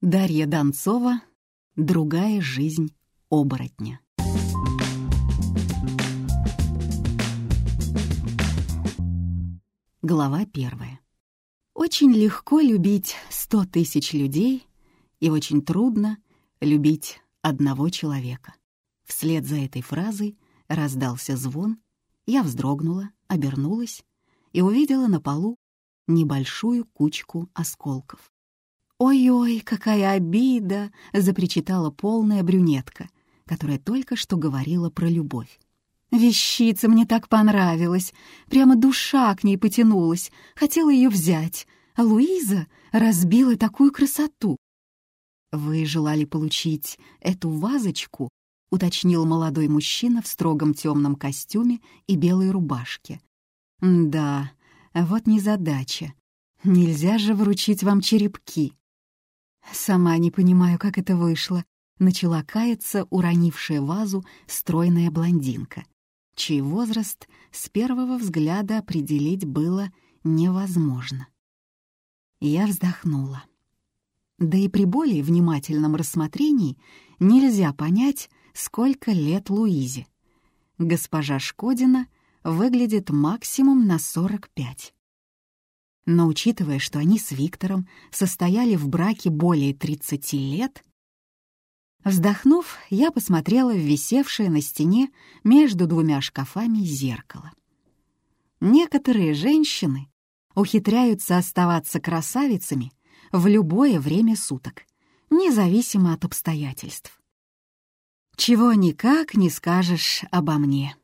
Дарья Донцова «Другая жизнь оборотня». Глава первая. Очень легко любить сто тысяч людей и очень трудно любить одного человека. Вслед за этой фразой раздался звон, я вздрогнула, обернулась и увидела на полу небольшую кучку осколков. «Ой-ой, какая обида!» — запричитала полная брюнетка, которая только что говорила про любовь. «Вещица мне так понравилась, прямо душа к ней потянулась, хотела ее взять, а Луиза разбила такую красоту». «Вы желали получить эту вазочку?» — уточнил молодой мужчина в строгом темном костюме и белой рубашке. «Да, вот незадача. Нельзя же вручить вам черепки». Сама не понимаю, как это вышло. Начала каяться уронившая вазу стройная блондинка, чей возраст с первого взгляда определить было невозможно. Я вздохнула. Да и при более внимательном рассмотрении нельзя понять, сколько лет Луизе. Госпожа Шкодина выглядит максимум на 45. Но учитывая, что они с Виктором состояли в браке более 30 лет, вздохнув, я посмотрела в висевшее на стене между двумя шкафами зеркало. Некоторые женщины ухитряются оставаться красавицами в любое время суток, независимо от обстоятельств. Чего никак не скажешь обо мне.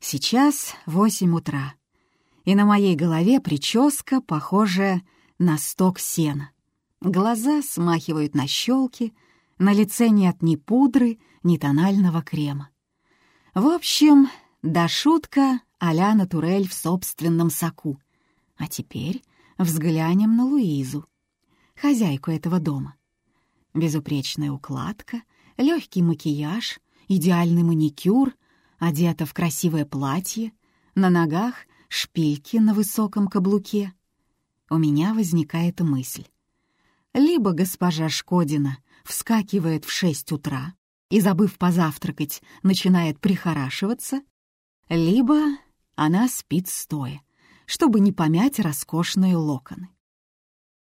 Сейчас восемь утра и на моей голове прическа, похожая на сток сена. Глаза смахивают на щелки, на лице нет ни пудры, ни тонального крема. В общем, да шутка а-ля натурель в собственном соку. А теперь взглянем на Луизу, хозяйку этого дома. Безупречная укладка, легкий макияж, идеальный маникюр, одета в красивое платье, на ногах шпильки на высоком каблуке. У меня возникает мысль. Либо госпожа Шкодина вскакивает в шесть утра и, забыв позавтракать, начинает прихорашиваться, либо она спит стоя, чтобы не помять роскошные локоны.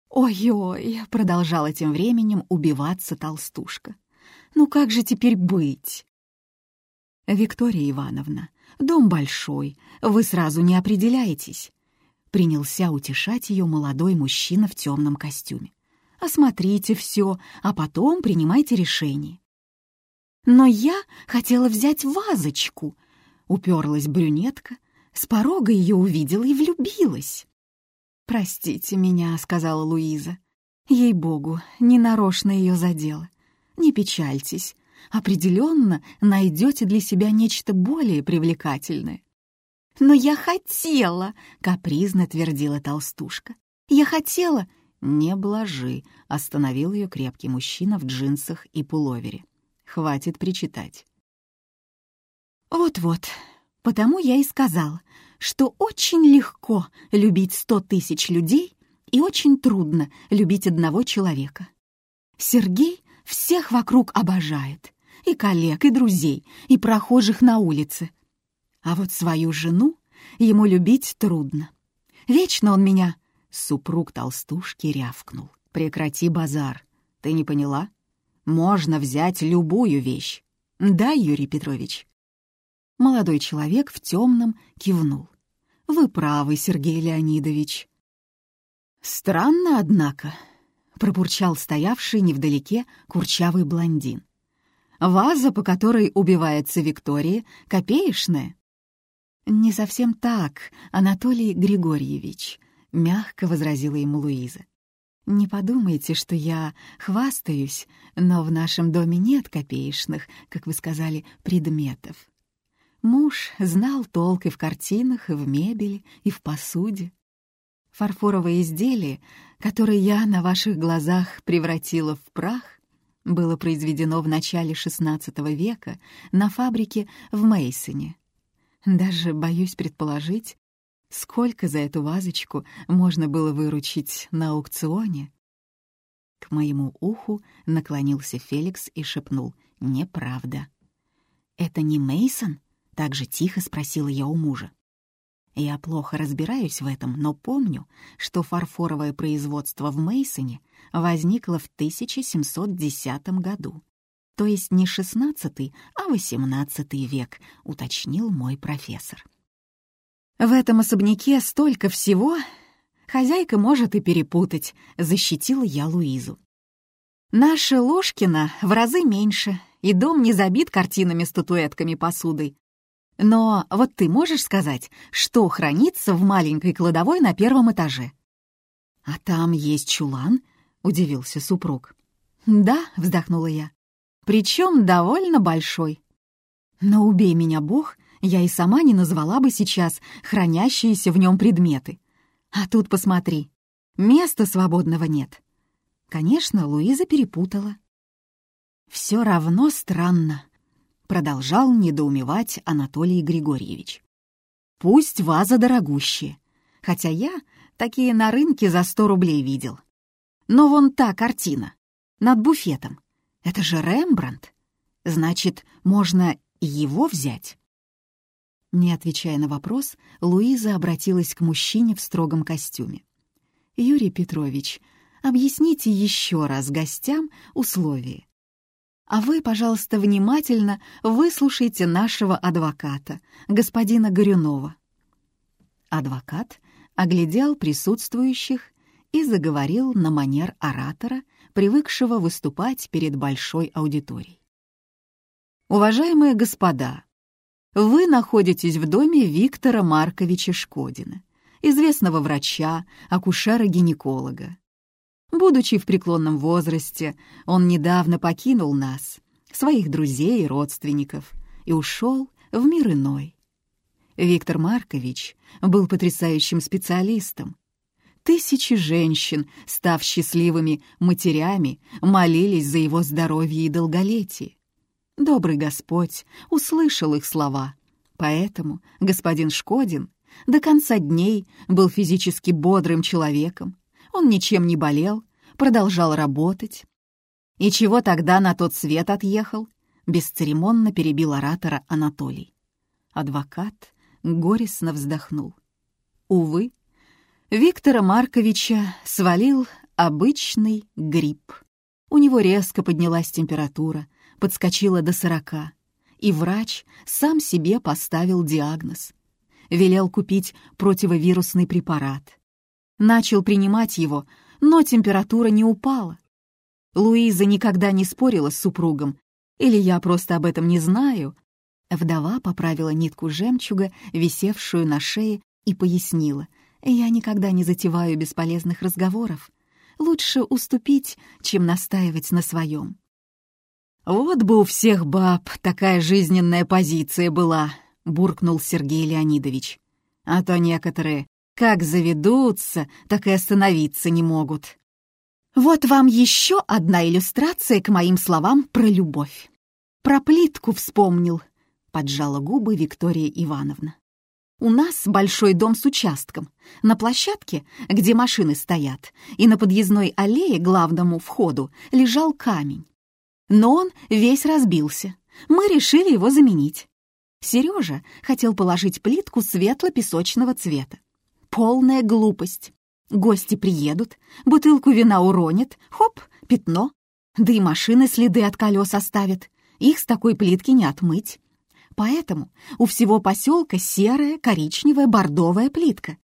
«Ой-ой», — продолжала тем временем убиваться толстушка. «Ну как же теперь быть?» «Виктория Ивановна, дом большой, вы сразу не определяетесь», — принялся утешать ее молодой мужчина в темном костюме. «Осмотрите все, а потом принимайте решение». «Но я хотела взять вазочку», — уперлась брюнетка, с порога ее увидела и влюбилась. «Простите меня», — сказала Луиза. «Ей-богу, ненарочно ее задела. Не печальтесь, определенно найдете для себя нечто более привлекательное. «Но я хотела!» — капризно твердила толстушка. «Я хотела!» «Не блажи!» — остановил ее крепкий мужчина в джинсах и пуловере. «Хватит причитать». «Вот-вот, потому я и сказала, что очень легко любить сто тысяч людей и очень трудно любить одного человека. Сергей всех вокруг обожает. И коллег, и друзей, и прохожих на улице. А вот свою жену ему любить трудно. Вечно он меня... Супруг толстушки рявкнул. «Прекрати базар. Ты не поняла? Можно взять любую вещь. Да, Юрий Петрович?» Молодой человек в темном кивнул. «Вы правы, Сергей Леонидович». «Странно, однако», пробурчал стоявший невдалеке курчавый блондин. «Ваза, по которой убивается Виктория, копеечная?» «Не совсем так, Анатолий Григорьевич», — мягко возразила ему Луиза. «Не подумайте, что я хвастаюсь, но в нашем доме нет копеечных, как вы сказали, предметов. Муж знал толк и в картинах, и в мебели, и в посуде. Фарфоровое изделие, которое я на ваших глазах превратила в прах, было произведено в начале XVI века на фабрике в Мейсоне. Даже боюсь предположить, сколько за эту вазочку можно было выручить на аукционе. К моему уху наклонился Феликс и шепнул «Неправда». «Это не Мейсон? так же тихо спросила я у мужа. Я плохо разбираюсь в этом, но помню, что фарфоровое производство в Мейсоне возникло в 1710 году. То есть не XVI, а XVIII век, уточнил мой профессор. В этом особняке столько всего, хозяйка может и перепутать, защитила я Луизу. Наша Ложкина в разы меньше, и дом не забит картинами, статуэтками, посудой. Но вот ты можешь сказать, что хранится в маленькой кладовой на первом этаже? «А там есть чулан?» — удивился супруг. «Да», — вздохнула я. «Причем довольно большой. Но убей меня, Бог, я и сама не назвала бы сейчас хранящиеся в нем предметы. А тут посмотри, места свободного нет». Конечно, Луиза перепутала. Все равно странно продолжал недоумевать Анатолий Григорьевич. «Пусть ваза дорогущая, хотя я такие на рынке за сто рублей видел. Но вон та картина, над буфетом, это же Рембрандт. Значит, можно его взять?» Не отвечая на вопрос, Луиза обратилась к мужчине в строгом костюме. «Юрий Петрович, объясните еще раз гостям условия а вы, пожалуйста, внимательно выслушайте нашего адвоката, господина Горюнова». Адвокат оглядел присутствующих и заговорил на манер оратора, привыкшего выступать перед большой аудиторией. «Уважаемые господа, вы находитесь в доме Виктора Марковича Шкодина, известного врача, акушера-гинеколога, Будучи в преклонном возрасте, он недавно покинул нас, своих друзей и родственников, и ушел в мир иной. Виктор Маркович был потрясающим специалистом. Тысячи женщин, став счастливыми матерями, молились за его здоровье и долголетие. Добрый Господь услышал их слова, поэтому господин Шкодин до конца дней был физически бодрым человеком, он ничем не болел, продолжал работать. И чего тогда на тот свет отъехал? Бесцеремонно перебил оратора Анатолий. Адвокат горестно вздохнул. Увы, Виктора Марковича свалил обычный грипп. У него резко поднялась температура, подскочила до сорока, и врач сам себе поставил диагноз. Велел купить противовирусный препарат — Начал принимать его, но температура не упала. Луиза никогда не спорила с супругом, или я просто об этом не знаю. Вдова поправила нитку жемчуга, висевшую на шее, и пояснила. Я никогда не затеваю бесполезных разговоров. Лучше уступить, чем настаивать на своем. «Вот бы у всех баб такая жизненная позиция была», — буркнул Сергей Леонидович. «А то некоторые как заведутся, так и остановиться не могут. Вот вам еще одна иллюстрация к моим словам про любовь. Про плитку вспомнил, поджала губы Виктория Ивановна. У нас большой дом с участком. На площадке, где машины стоят, и на подъездной аллее главному входу лежал камень. Но он весь разбился. Мы решили его заменить. Сережа хотел положить плитку светло-песочного цвета. Полная глупость. Гости приедут, бутылку вина уронят, хоп, пятно. Да и машины следы от колес оставят. Их с такой плитки не отмыть. Поэтому у всего поселка серая, коричневая, бордовая плитка.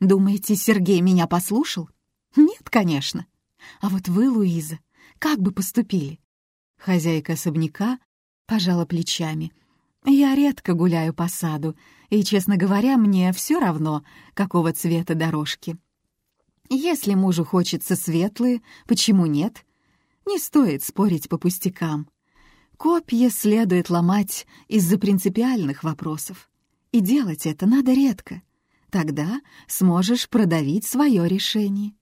Думаете, Сергей меня послушал? Нет, конечно. А вот вы, Луиза, как бы поступили? Хозяйка особняка пожала плечами. Я редко гуляю по саду, и, честно говоря, мне все равно, какого цвета дорожки. Если мужу хочется светлые, почему нет? Не стоит спорить по пустякам. Копья следует ломать из-за принципиальных вопросов. И делать это надо редко. Тогда сможешь продавить свое решение.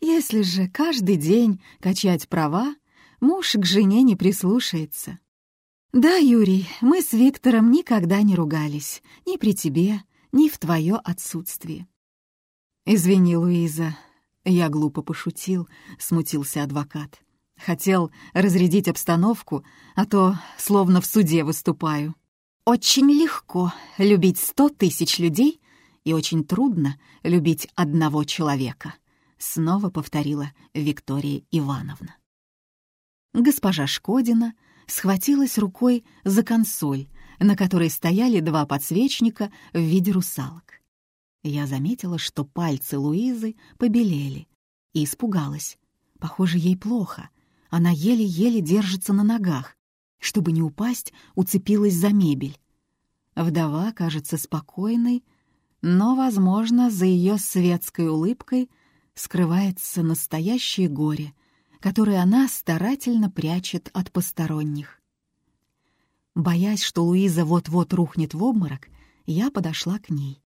Если же каждый день качать права, муж к жене не прислушается. «Да, Юрий, мы с Виктором никогда не ругались, ни при тебе, ни в твое отсутствие». «Извини, Луиза, Я глупо пошутил, смутился адвокат. Хотел разрядить обстановку, а то словно в суде выступаю. Очень легко любить сто тысяч людей и очень трудно любить одного человека, снова повторила Виктория Ивановна. Госпожа Шкодина схватилась рукой за консоль, на которой стояли два подсвечника в виде русалок. Я заметила, что пальцы Луизы побелели, и испугалась. Похоже, ей плохо. Она еле-еле держится на ногах. Чтобы не упасть, уцепилась за мебель. Вдова кажется спокойной, но, возможно, за ее светской улыбкой скрывается настоящее горе, которое она старательно прячет от посторонних. Боясь, что Луиза вот-вот рухнет в обморок, я подошла к ней.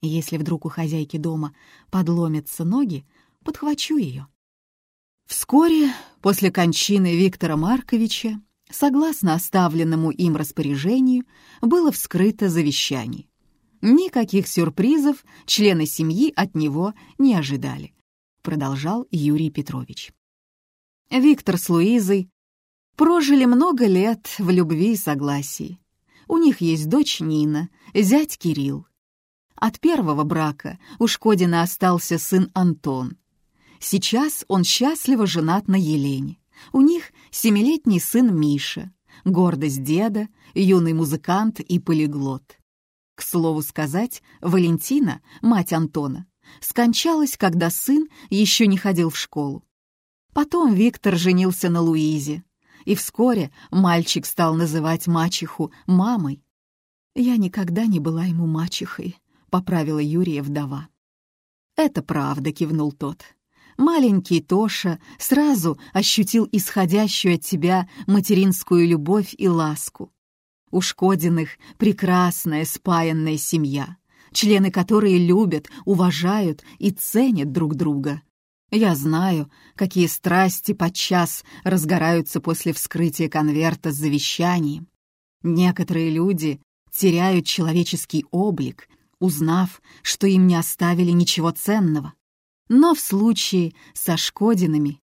Если вдруг у хозяйки дома подломятся ноги, подхвачу ее. Вскоре после кончины Виктора Марковича, согласно оставленному им распоряжению, было вскрыто завещание. Никаких сюрпризов члены семьи от него не ожидали, продолжал Юрий Петрович. Виктор с Луизой прожили много лет в любви и согласии. У них есть дочь Нина, зять Кирилл. От первого брака у Шкодина остался сын Антон. Сейчас он счастливо женат на Елене. У них семилетний сын Миша, гордость деда, юный музыкант и полиглот. К слову сказать, Валентина, мать Антона, скончалась, когда сын еще не ходил в школу. Потом Виктор женился на Луизе, и вскоре мальчик стал называть мачеху мамой. Я никогда не была ему мачехой, поправила Юрия вдова. «Это правда», — кивнул тот. Маленький Тоша сразу ощутил исходящую от тебя материнскую любовь и ласку. У Шкодиных прекрасная спаянная семья, члены которой любят, уважают и ценят друг друга. Я знаю, какие страсти подчас разгораются после вскрытия конверта с завещанием. Некоторые люди теряют человеческий облик узнав, что им не оставили ничего ценного. Но в случае со Шкодинами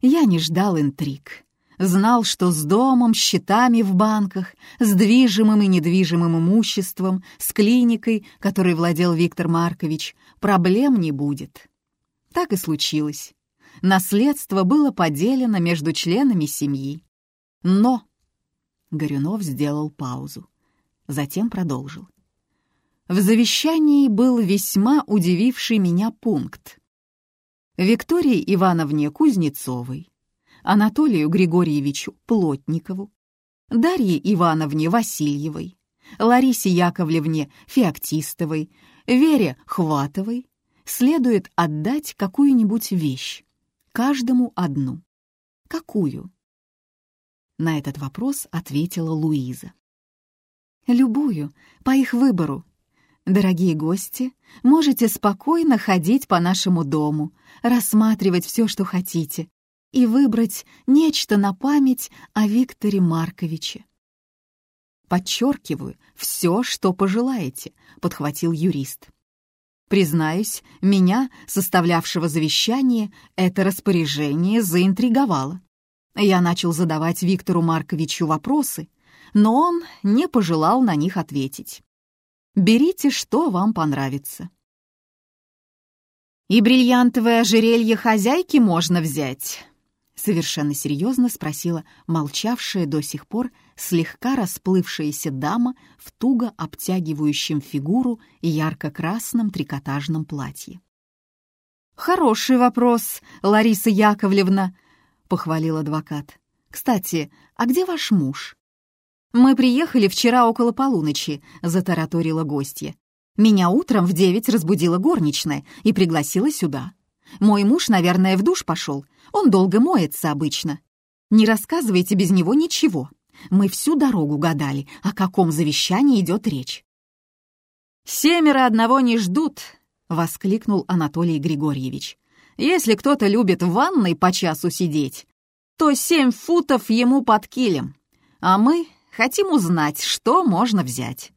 я не ждал интриг. Знал, что с домом, счетами в банках, с движимым и недвижимым имуществом, с клиникой, которой владел Виктор Маркович, проблем не будет. Так и случилось. Наследство было поделено между членами семьи. Но... Горюнов сделал паузу. Затем продолжил. В завещании был весьма удививший меня пункт. Виктории Ивановне Кузнецовой, Анатолию Григорьевичу Плотникову, Дарье Ивановне Васильевой, Ларисе Яковлевне Феоктистовой, Вере Хватовой следует отдать какую-нибудь вещь, каждому одну. Какую? На этот вопрос ответила Луиза. Любую, по их выбору, Дорогие гости, можете спокойно ходить по нашему дому, рассматривать все, что хотите, и выбрать нечто на память о Викторе Марковиче. «Подчеркиваю, все, что пожелаете», — подхватил юрист. Признаюсь, меня, составлявшего завещание, это распоряжение заинтриговало. Я начал задавать Виктору Марковичу вопросы, но он не пожелал на них ответить. Берите, что вам понравится. «И бриллиантовое ожерелье хозяйки можно взять?» Совершенно серьезно спросила молчавшая до сих пор слегка расплывшаяся дама в туго обтягивающем фигуру ярко-красном трикотажном платье. «Хороший вопрос, Лариса Яковлевна», — похвалил адвокат. «Кстати, а где ваш муж?» «Мы приехали вчера около полуночи», — затараторила гостья. «Меня утром в девять разбудила горничная и пригласила сюда. Мой муж, наверное, в душ пошел. Он долго моется обычно. Не рассказывайте без него ничего. Мы всю дорогу гадали, о каком завещании идет речь». «Семеро одного не ждут», — воскликнул Анатолий Григорьевич. «Если кто-то любит в ванной по часу сидеть, то семь футов ему под килем, а мы Хотим узнать, что можно взять».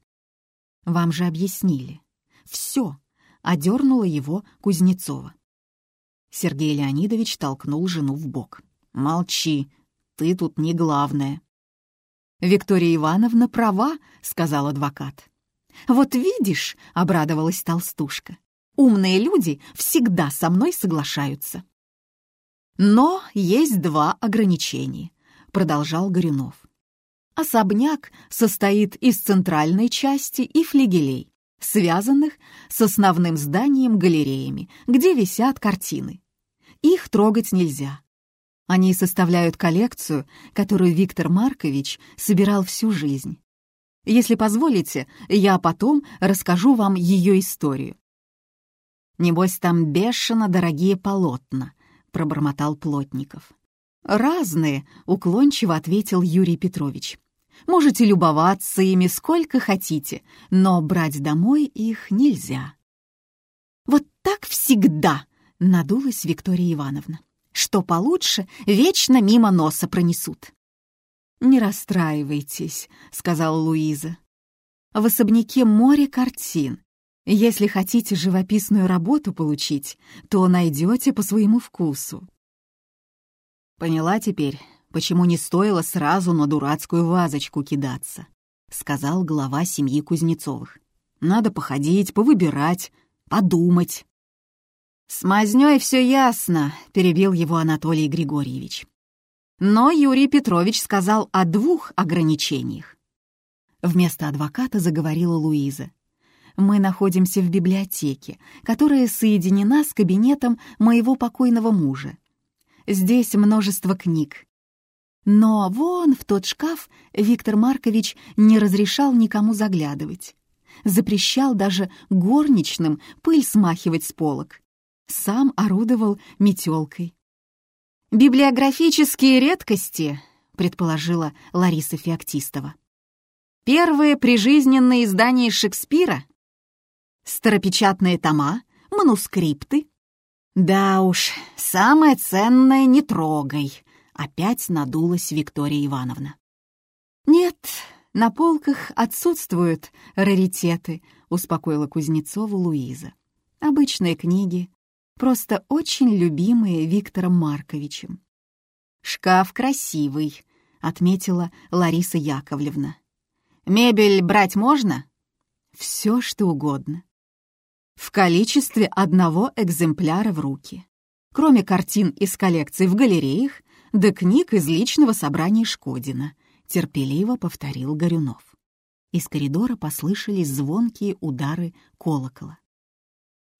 «Вам же объяснили. Все», — одернула его Кузнецова. Сергей Леонидович толкнул жену в бок. «Молчи, ты тут не главная». «Виктория Ивановна права», — сказал адвокат. «Вот видишь», — обрадовалась толстушка, «умные люди всегда со мной соглашаются». «Но есть два ограничения», — продолжал Горюнов. Особняк состоит из центральной части и флигелей, связанных с основным зданием галереями, где висят картины. Их трогать нельзя. Они составляют коллекцию, которую Виктор Маркович собирал всю жизнь. Если позволите, я потом расскажу вам ее историю. «Небось, там бешено дорогие полотна», — пробормотал Плотников. «Разные», — уклончиво ответил Юрий Петрович. Можете любоваться ими сколько хотите, но брать домой их нельзя. «Вот так всегда!» — надулась Виктория Ивановна. «Что получше, вечно мимо носа пронесут». «Не расстраивайтесь», — сказала Луиза. «В особняке море картин. Если хотите живописную работу получить, то найдете по своему вкусу». «Поняла теперь, почему не стоило сразу на дурацкую вазочку кидаться», — сказал глава семьи Кузнецовых. «Надо походить, повыбирать, подумать». «С мазнёй всё ясно», — перебил его Анатолий Григорьевич. Но Юрий Петрович сказал о двух ограничениях. Вместо адвоката заговорила Луиза. «Мы находимся в библиотеке, которая соединена с кабинетом моего покойного мужа. Здесь множество книг, но вон в тот шкаф Виктор Маркович не разрешал никому заглядывать. Запрещал даже горничным пыль смахивать с полок. Сам орудовал метелкой. «Библиографические редкости», — предположила Лариса Феоктистова. «Первые прижизненные издания Шекспира? Старопечатные тома? Манускрипты?» «Да уж, самое ценное не трогай», Опять надулась Виктория Ивановна. «Нет, на полках отсутствуют раритеты», — успокоила Кузнецова Луиза. «Обычные книги, просто очень любимые Виктором Марковичем». «Шкаф красивый», — отметила Лариса Яковлевна. «Мебель брать можно?» «Все, что угодно. В количестве одного экземпляра в руки. Кроме картин из коллекции в галереях, да книг из личного собрания Шкодина», — терпеливо повторил Горюнов. Из коридора послышались звонкие удары колокола.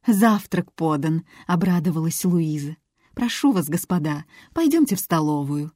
«Завтрак подан», — обрадовалась Луиза. «Прошу вас, господа, пойдемте в столовую.